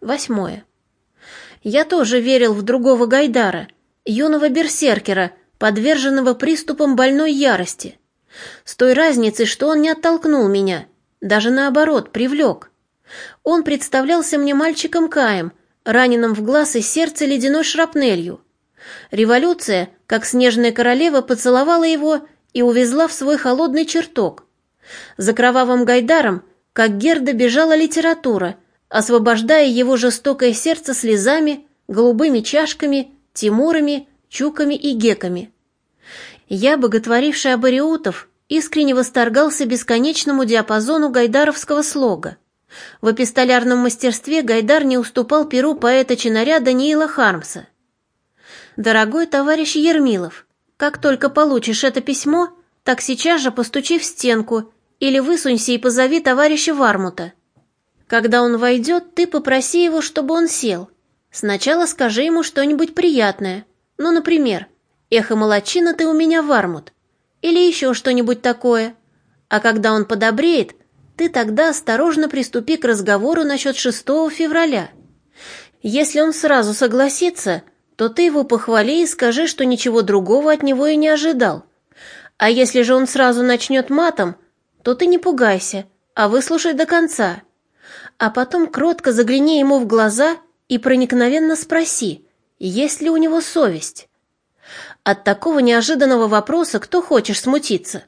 Восьмое. Я тоже верил в другого Гайдара, юного берсеркера, подверженного приступам больной ярости. С той разницей, что он не оттолкнул меня, даже наоборот, привлек. Он представлялся мне мальчиком Каем, раненым в глаз и сердце ледяной шрапнелью. Революция, как снежная королева, поцеловала его и увезла в свой холодный чертог. За кровавым Гайдаром, как Герда, бежала литература, освобождая его жестокое сердце слезами, голубыми чашками, тимурами, чуками и геками. Я, боготворивший абориутов, искренне восторгался бесконечному диапазону гайдаровского слога. В эпистолярном мастерстве Гайдар не уступал перу поэта-чинаря Даниила Хармса. «Дорогой товарищ Ермилов, как только получишь это письмо, так сейчас же постучи в стенку или высунься и позови товарища Вармута. Когда он войдет, ты попроси его, чтобы он сел. Сначала скажи ему что-нибудь приятное. Ну, например, «Эхо молочина ты у меня, Вармут» или еще что-нибудь такое. А когда он подобреет, ты тогда осторожно приступи к разговору насчет 6 февраля. Если он сразу согласится, то ты его похвали и скажи, что ничего другого от него и не ожидал. А если же он сразу начнет матом, то ты не пугайся, а выслушай до конца. А потом кротко загляни ему в глаза и проникновенно спроси, есть ли у него совесть. От такого неожиданного вопроса кто хочешь смутиться?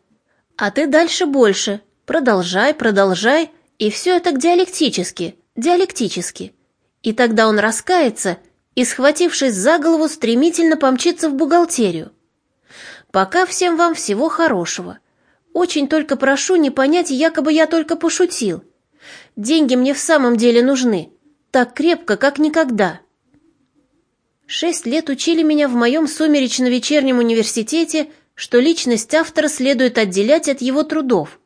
А ты дальше больше. Продолжай, продолжай, и все это диалектически, диалектически. И тогда он раскается и, схватившись за голову, стремительно помчится в бухгалтерию. Пока всем вам всего хорошего. Очень только прошу не понять, якобы я только пошутил. Деньги мне в самом деле нужны, так крепко, как никогда. Шесть лет учили меня в моем сумеречно-вечернем университете, что личность автора следует отделять от его трудов.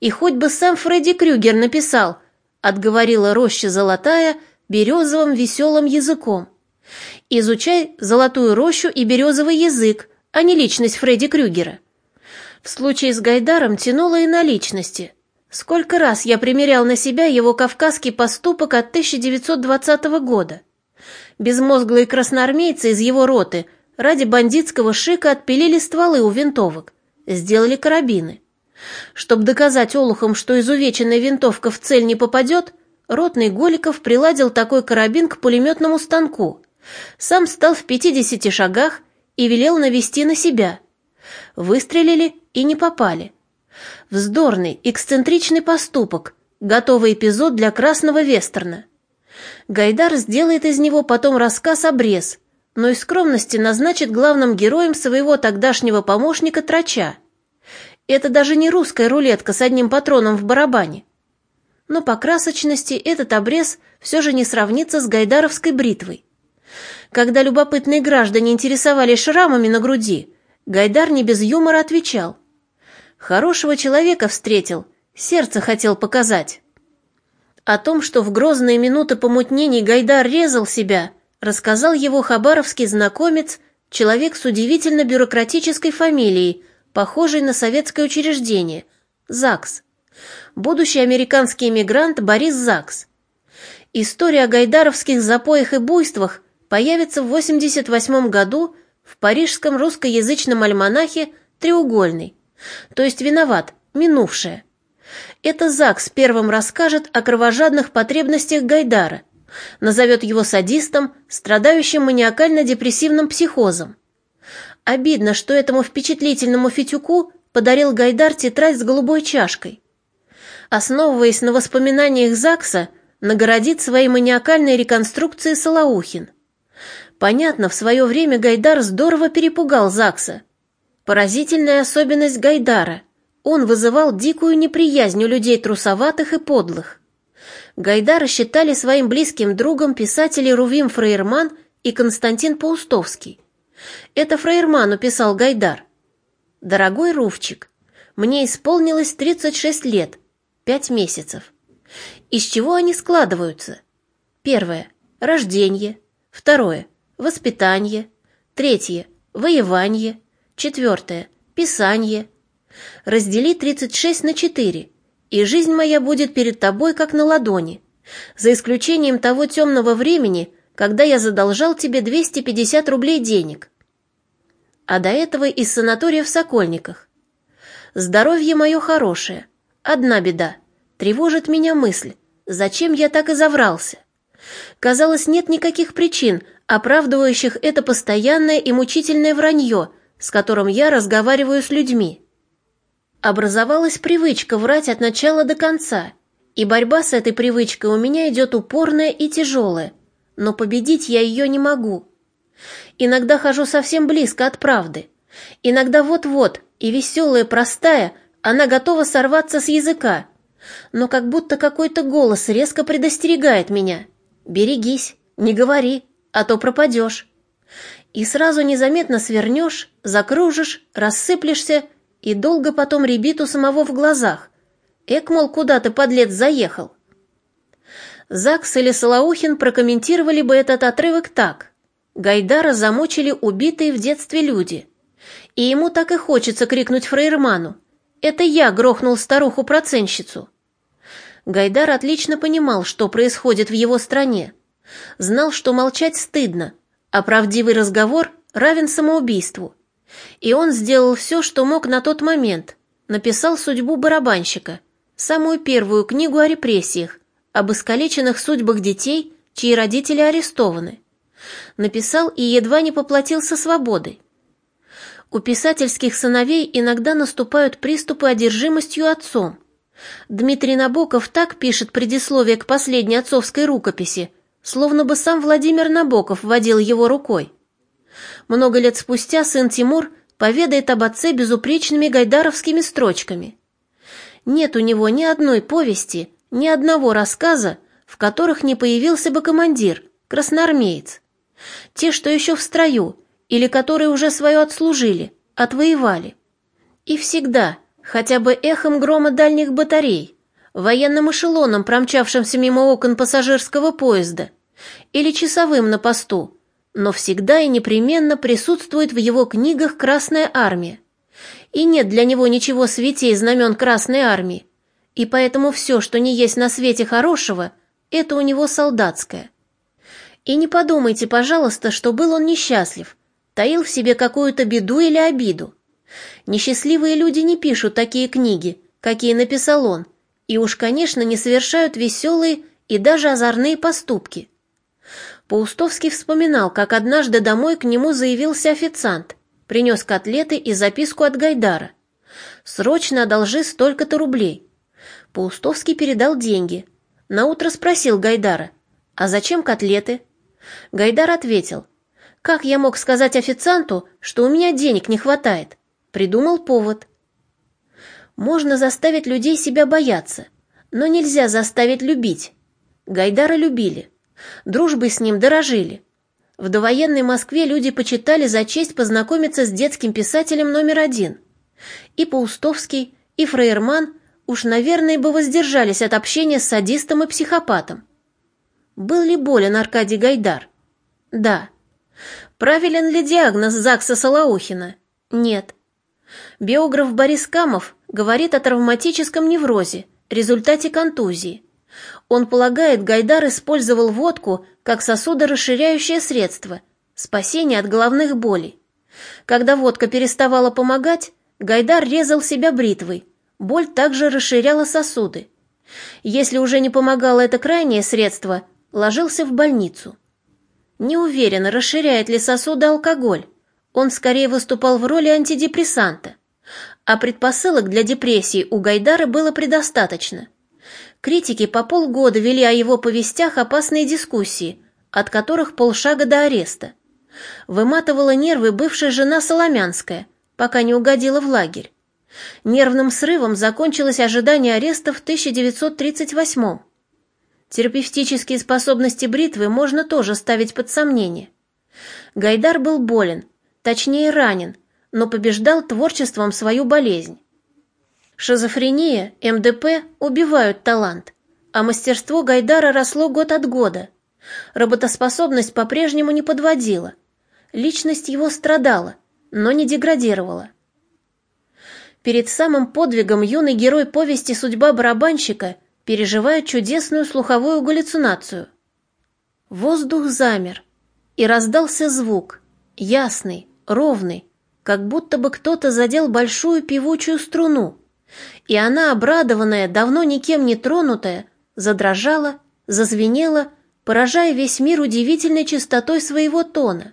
И хоть бы сам Фредди Крюгер написал, отговорила роща золотая березовым веселым языком. Изучай золотую рощу и березовый язык, а не личность Фредди Крюгера. В случае с Гайдаром тянуло и на личности. Сколько раз я примерял на себя его кавказский поступок от 1920 года. Безмозглые красноармейцы из его роты ради бандитского шика отпилили стволы у винтовок, сделали карабины. Чтобы доказать олухам, что изувеченная винтовка в цель не попадет, ротный Голиков приладил такой карабин к пулеметному станку, сам стал в 50 шагах и велел навести на себя. Выстрелили и не попали. Вздорный, эксцентричный поступок, готовый эпизод для красного вестерна. Гайдар сделает из него потом рассказ-обрез, но из скромности назначит главным героем своего тогдашнего помощника Трача. Это даже не русская рулетка с одним патроном в барабане. Но по красочности этот обрез все же не сравнится с гайдаровской бритвой. Когда любопытные граждане интересовались шрамами на груди, Гайдар не без юмора отвечал. «Хорошего человека встретил, сердце хотел показать». О том, что в грозные минуты помутнений Гайдар резал себя, рассказал его хабаровский знакомец, человек с удивительно бюрократической фамилией, похожей на советское учреждение – ЗАГС. Будущий американский эмигрант Борис ЗАГС. История о гайдаровских запоях и буйствах появится в 88 году в парижском русскоязычном альманахе «Треугольный», то есть виноват, минувшее – это ЗАГС первым расскажет о кровожадных потребностях Гайдара, назовет его садистом, страдающим маниакально-депрессивным психозом. Обидно, что этому впечатлительному Фитюку подарил Гайдар тетрадь с голубой чашкой. Основываясь на воспоминаниях ЗАГСа, нагородит своей маниакальной реконструкцией Салаухин. Понятно, в свое время Гайдар здорово перепугал ЗАГСа. Поразительная особенность Гайдара – он вызывал дикую неприязнь у людей трусоватых и подлых. Гайдара считали своим близким другом писатели Рувим Фрейерман и Константин Паустовский. Это Фрейерману писал Гайдар. «Дорогой Рувчик, мне исполнилось 36 лет, 5 месяцев. Из чего они складываются? Первое – рождение. Второе – воспитание. Третье – воевание. Четвертое – писание. Раздели 36 на 4, и жизнь моя будет перед тобой, как на ладони. За исключением того темного времени, когда я задолжал тебе 250 рублей денег. А до этого из санатория в Сокольниках. Здоровье мое хорошее. Одна беда. Тревожит меня мысль, зачем я так и заврался. Казалось, нет никаких причин, оправдывающих это постоянное и мучительное вранье, с которым я разговариваю с людьми. Образовалась привычка врать от начала до конца, и борьба с этой привычкой у меня идет упорная и тяжелая, но победить я ее не могу. Иногда хожу совсем близко от правды, иногда вот-вот, и веселая, простая, она готова сорваться с языка, но как будто какой-то голос резко предостерегает меня. «Берегись, не говори, а то пропадешь». И сразу незаметно свернешь, закружишь, рассыплешься, и долго потом ребит у самого в глазах. Эк, мол, куда ты, подлец, заехал? Закс или Солоухин прокомментировали бы этот отрывок так. Гайдара замучили убитые в детстве люди. И ему так и хочется крикнуть фрейрману. «Это я грохнул старуху-проценщицу!» Гайдар отлично понимал, что происходит в его стране. Знал, что молчать стыдно, а правдивый разговор равен самоубийству. И он сделал все, что мог на тот момент. Написал «Судьбу барабанщика», самую первую книгу о репрессиях, об искалеченных судьбах детей, чьи родители арестованы. Написал и едва не поплатился свободой. У писательских сыновей иногда наступают приступы одержимостью отцом – Дмитрий Набоков так пишет предисловие к последней отцовской рукописи, словно бы сам Владимир Набоков водил его рукой. Много лет спустя сын Тимур поведает об отце безупречными гайдаровскими строчками. Нет у него ни одной повести, ни одного рассказа, в которых не появился бы командир, красноармеец. Те, что еще в строю, или которые уже свое отслужили, отвоевали. И всегда – хотя бы эхом грома дальних батарей, военным эшелоном, промчавшимся мимо окон пассажирского поезда, или часовым на посту, но всегда и непременно присутствует в его книгах Красная Армия. И нет для него ничего святей знамен Красной Армии, и поэтому все, что не есть на свете хорошего, это у него солдатское. И не подумайте, пожалуйста, что был он несчастлив, таил в себе какую-то беду или обиду. Несчастливые люди не пишут такие книги, какие написал он, и уж, конечно, не совершают веселые и даже озорные поступки. Паустовский вспоминал, как однажды домой к нему заявился официант, принес котлеты и записку от Гайдара. «Срочно одолжи столько-то рублей». Паустовский передал деньги. Наутро спросил Гайдара, «А зачем котлеты?» Гайдар ответил, «Как я мог сказать официанту, что у меня денег не хватает? Придумал повод. Можно заставить людей себя бояться, но нельзя заставить любить. Гайдара любили. Дружбой с ним дорожили. В довоенной Москве люди почитали за честь познакомиться с детским писателем номер один. И Паустовский, и Фрейерман уж, наверное, бы воздержались от общения с садистом и психопатом. Был ли болен Аркадий Гайдар? Да. Правилен ли диагноз Закса Солоухина? Нет. Биограф Борис Камов говорит о травматическом неврозе, результате контузии. Он полагает, Гайдар использовал водку как сосудорасширяющее средство, спасение от головных болей. Когда водка переставала помогать, Гайдар резал себя бритвой, боль также расширяла сосуды. Если уже не помогало это крайнее средство, ложился в больницу. Не уверен, расширяет ли сосуды алкоголь. Он скорее выступал в роли антидепрессанта. А предпосылок для депрессии у Гайдара было предостаточно. Критики по полгода вели о его повестях опасные дискуссии, от которых полшага до ареста. Выматывала нервы бывшая жена Соломянская, пока не угодила в лагерь. Нервным срывом закончилось ожидание ареста в 1938 -м. Терапевтические способности бритвы можно тоже ставить под сомнение. Гайдар был болен, точнее ранен, но побеждал творчеством свою болезнь. Шизофрения, МДП убивают талант, а мастерство Гайдара росло год от года. Работоспособность по-прежнему не подводила. Личность его страдала, но не деградировала. Перед самым подвигом юный герой повести «Судьба барабанщика» переживая чудесную слуховую галлюцинацию. Воздух замер, и раздался звук, ясный, ровный, как будто бы кто-то задел большую певучую струну, и она, обрадованная, давно никем не тронутая, задрожала, зазвенела, поражая весь мир удивительной чистотой своего тона.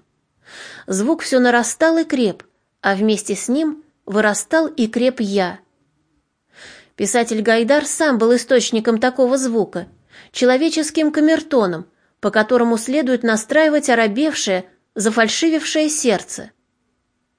Звук все нарастал и креп, а вместе с ним вырастал и креп я. Писатель Гайдар сам был источником такого звука, человеческим камертоном, по которому следует настраивать оробевшее, зафальшивившее сердце.